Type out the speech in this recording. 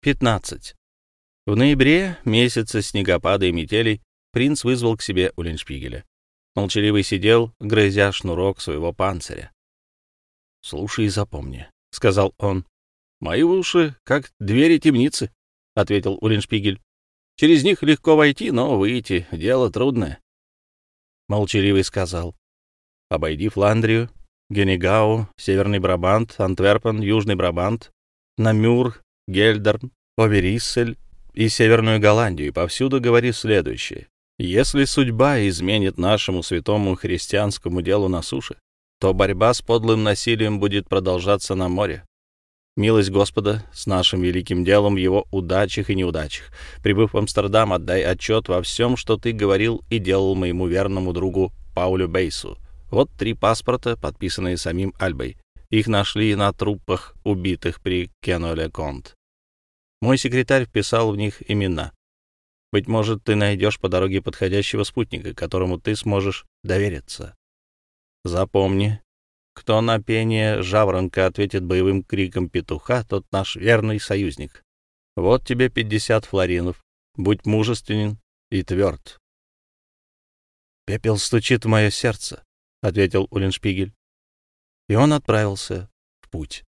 15. В ноябре, месяце снегопада и метелей, принц вызвал к себе Уллиншпигеля. Молчаливый сидел, грызя шнурок своего панциря. — Слушай и запомни, — сказал он. — Мои уши как двери темницы, — ответил Уллиншпигель. — Через них легко войти, но выйти — дело трудное. Молчаливый сказал. — Обойди Фландрию, Генегау, Северный Брабант, Антверпен, Южный Брабант, Намюр, Гельдерн, Овериссель и Северную Голландию, и повсюду говори следующее. Если судьба изменит нашему святому христианскому делу на суше, то борьба с подлым насилием будет продолжаться на море. Милость Господа с нашим великим делом его удачах и неудачах. Прибыв в Амстердам, отдай отчет во всем, что ты говорил и делал моему верному другу Паулю Бейсу. Вот три паспорта, подписанные самим Альбой. Их нашли на трупах убитых при Кеноле-Конт. Мой секретарь вписал в них имена. Быть может, ты найдешь по дороге подходящего спутника, которому ты сможешь довериться. Запомни, кто на пение жаворонка ответит боевым криком петуха, тот наш верный союзник. Вот тебе пятьдесят флоринов. Будь мужественен и тверд. «Пепел стучит в мое сердце», — ответил Уллиншпигель. И он отправился в путь.